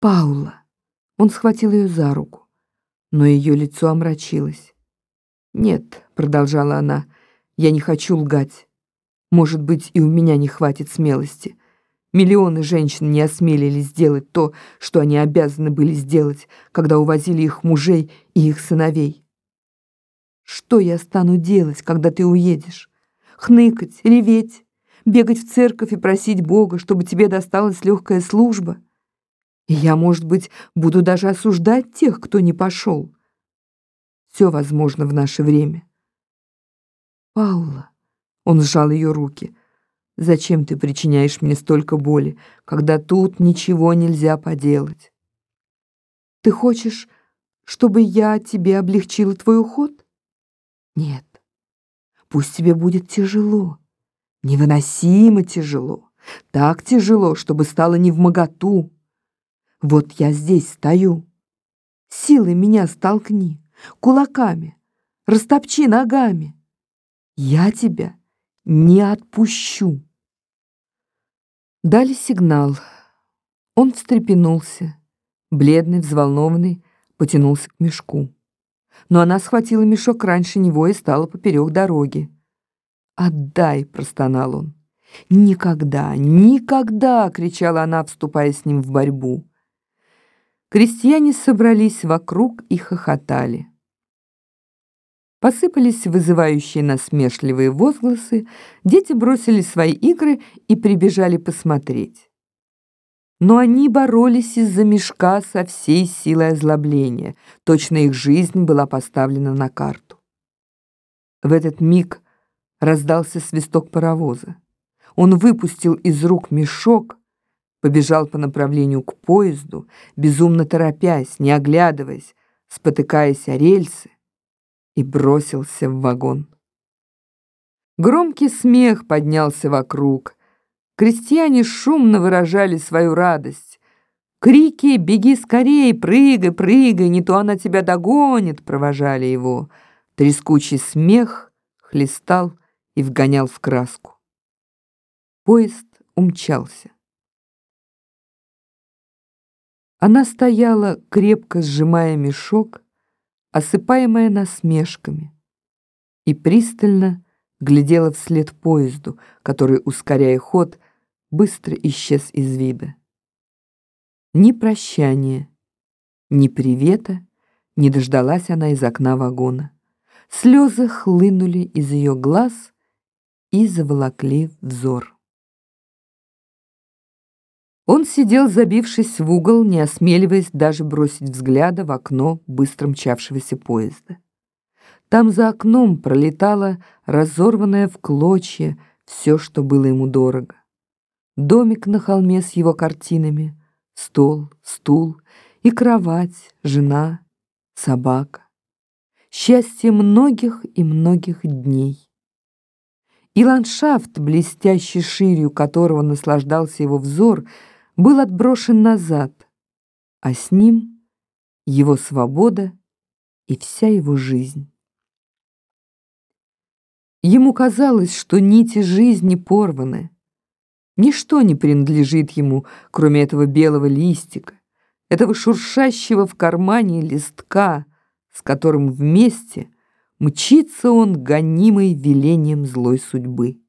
Паула. Он схватил ее за руку, но ее лицо омрачилось. «Нет», — продолжала она, — «я не хочу лгать. Может быть, и у меня не хватит смелости. Миллионы женщин не осмелились сделать то, что они обязаны были сделать, когда увозили их мужей и их сыновей. Что я стану делать, когда ты уедешь? Хныкать, реветь, бегать в церковь и просить Бога, чтобы тебе досталась легкая служба? Я, может быть, буду даже осуждать тех, кто не пошел. Все возможно в наше время. Паула, он сжал ее руки, зачем ты причиняешь мне столько боли, когда тут ничего нельзя поделать? Ты хочешь, чтобы я тебе облегчила твой уход? Нет. Пусть тебе будет тяжело, невыносимо тяжело, так тяжело, чтобы стало не в моготу. Вот я здесь стою. Силой меня столкни, кулаками, растопчи ногами. Я тебя не отпущу. Дали сигнал. Он встрепенулся, бледный, взволнованный, потянулся к мешку но она схватила мешок раньше него и стала поперек дороги. «Отдай!» — простонал он. «Никогда, никогда!» — кричала она, вступая с ним в борьбу. Крестьяне собрались вокруг и хохотали. Посыпались вызывающие насмешливые возгласы, дети бросили свои игры и прибежали посмотреть но они боролись из-за мешка со всей силой озлобления. Точно их жизнь была поставлена на карту. В этот миг раздался свисток паровоза. Он выпустил из рук мешок, побежал по направлению к поезду, безумно торопясь, не оглядываясь, спотыкаясь о рельсы, и бросился в вагон. Громкий смех поднялся вокруг, Крестьяне шумно выражали свою радость. Крики «Беги скорей! Прыгай, прыгай! Не то она тебя догонит!» провожали его. Трескучий смех хлестал и вгонял в краску. Поезд умчался. Она стояла, крепко сжимая мешок, осыпаемая насмешками, и пристально глядела вслед поезду, который, ускоряя ход, быстро исчез из вида. Ни прощания, ни привета не дождалась она из окна вагона. Слезы хлынули из ее глаз и заволокли взор. Он сидел, забившись в угол, не осмеливаясь даже бросить взгляда в окно быстро мчавшегося поезда. Там за окном пролетало разорванное в клочья все, что было ему дорого домик на холме с его картинами, стол, стул и кровать, жена, собака. Счастье многих и многих дней. И ландшафт, блестящий ширью которого наслаждался его взор, был отброшен назад, а с ним его свобода и вся его жизнь. Ему казалось, что нити жизни порваны, Ничто не принадлежит ему, кроме этого белого листика, этого шуршащего в кармане листка, с которым вместе мчится он гонимый велением злой судьбы.